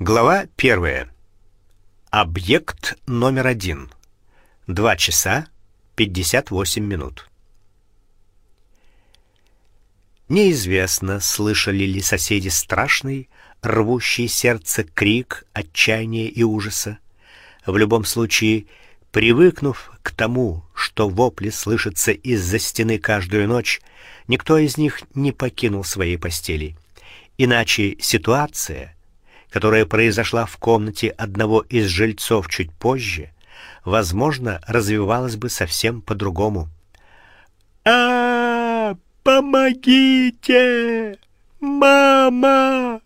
Глава первая. Объект номер один. Два часа пятьдесят восемь минут. Неизвестно, слышали ли соседи страшный, рвущий сердце крик отчаяния и ужаса. В любом случае, привыкнув к тому, что вопли слышатся из-за стены каждую ночь, никто из них не покинул своей постели. Иначе ситуация которая произошла в комнате одного из жильцов чуть позже, возможно, развивалась бы совсем по-другому. А, помогите! Мама!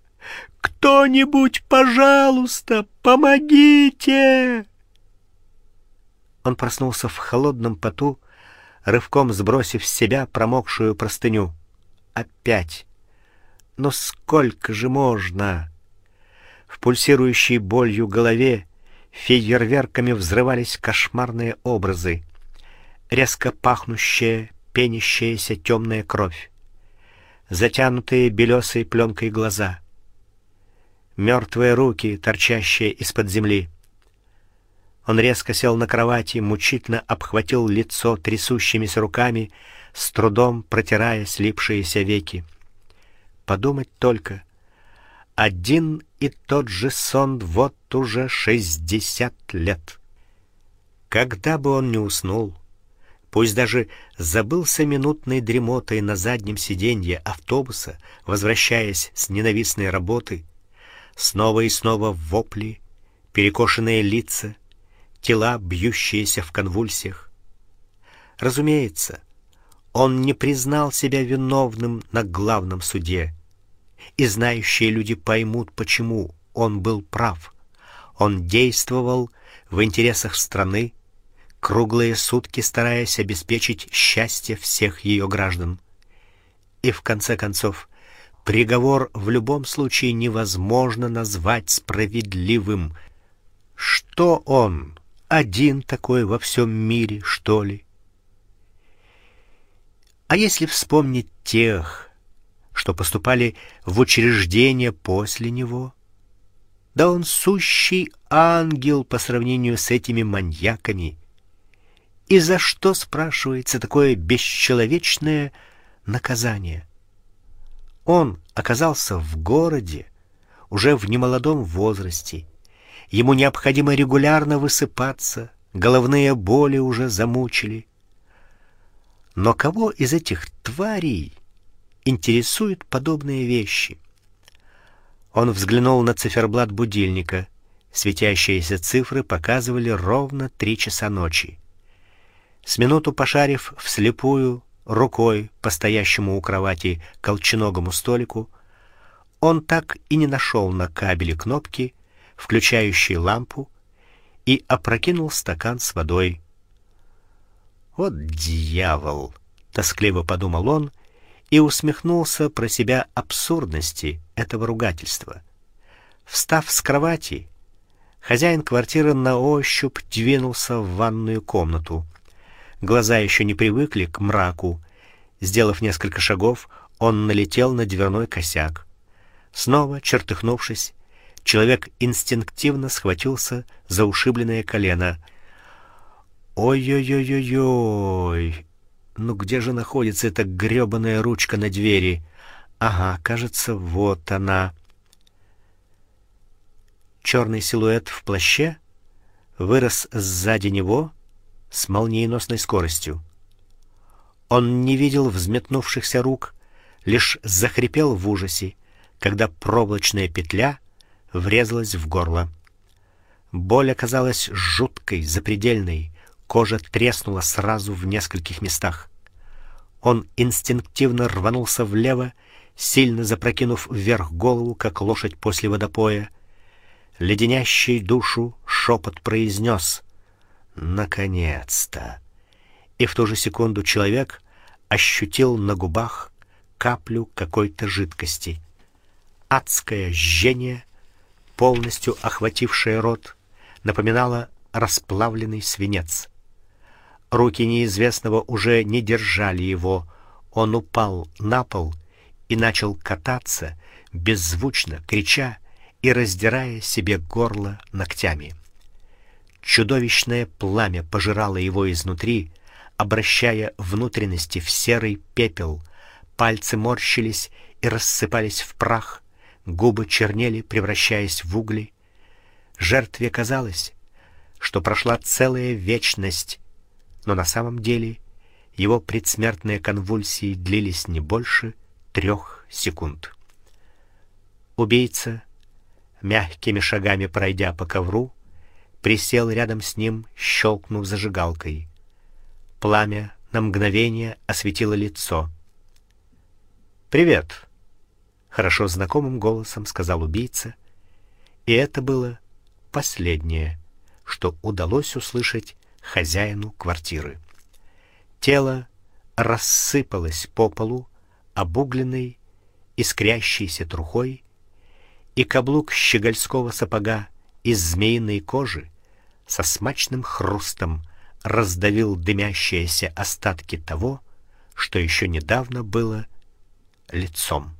Кто-нибудь, пожалуйста, помогите! Он проснулся в холодном поту, рывком сбросив с себя промокшую простыню. Опять. Но сколько же можно? В пульсирующей болью голове фейерверками взрывались кошмарные образы. Резко пахнущая, пенящаяся темная кровь. Затянутые белесой пленкой глаза. мертвые руки, торчащие из-под земли. Он резко сел на кровати, мучительно обхватил лицо трясущимися руками, с трудом протирая слипшиеся веки. Подумать только, один и тот же сон вот уже шестьдесят лет. Когда бы он не уснул, пусть даже забылся минутной дремотой на заднем сиденье автобуса, возвращаясь с ненавистной работы, снова и снова вопли, перекошенные лица, тела, бьющиеся в конвульсиях. Разумеется, он не признал себя виновным на главном суде и знающие люди поймут, почему он был прав. Он действовал в интересах страны, круглые сутки стараясь обеспечить счастье всех ее граждан. И в конце концов, приговор в любом случае невозможно назвать справедливым. Что он один такой во всем мире, что ли? А если вспомнить тех, что поступали в учреждения после него. Да он сущий ангел по сравнению с этими маньяками. И за что спрашивается такое бесчеловечное наказание? Он оказался в городе уже в немолодом возрасте. Ему необходимо регулярно высыпаться, головные боли уже замучили. Но кого из этих тварей интересуют подобные вещи. Он взглянул на циферблат будильника. Светящиеся цифры показывали ровно три часа ночи. С минуту пошарив вслепую рукой по стоящему у кровати колченогому столику, он так и не нашел на кабеле кнопки, включающей лампу, и опрокинул стакан с водой. Вот дьявол, тоскливо подумал он и усмехнулся про себя абсурдности этого ругательства. Встав с кровати, хозяин квартиры на ощупь двинулся в ванную комнату. Глаза еще не привыкли к мраку. Сделав несколько шагов, он налетел на дверной косяк. Снова чертыхнувшись, человек инстинктивно схватился за ушибленное колено. Ой-ой-ой-ой-ой. Ну где же находится эта грёбаная ручка на двери? Ага, кажется, вот она. Черный силуэт в плаще вырос сзади него с молниеносной скоростью. Он не видел взметнувшихся рук, лишь захрипел в ужасе, когда проволочная петля врезалась в горло. Боль оказалась жуткой, запредельной. Кожа треснула сразу в нескольких местах. Он инстинктивно рванулся влево, сильно запрокинув вверх голову, как лошадь после водопоя. Леденящий душу шепот произнес: "Наконец-то!" И в ту же секунду человек ощутил на губах каплю какой-то жидкости. Адское жжение, полностью охватившее рот, напоминало расплавленный свинец. Руки неизвестного уже не держали его. Он упал на пол и начал кататься, беззвучно крича и раздирая себе горло ногтями. Чудовищное пламя пожирало его изнутри, обращая внутренности в серый пепел. Пальцы морщились и рассыпались в прах, губы чернели, превращаясь в угли. Жертве казалось, что прошла целая вечность, но на самом деле его предсмертные конвульсии длились не больше трех секунд. Убийца, мягкими шагами пройдя по ковру, присел рядом с ним, щелкнув зажигалкой. Пламя на мгновение осветило лицо. "Привет", хорошо знакомым голосом сказал убийца, и это было последнее, что удалось услышать хозяину квартиры. Тело рассыпалось по полу обугленной, искрящейся трухой, и каблук щегольского сапога из змеиной кожи со смачным хрустом раздавил дымящиеся остатки того, что еще недавно было лицом.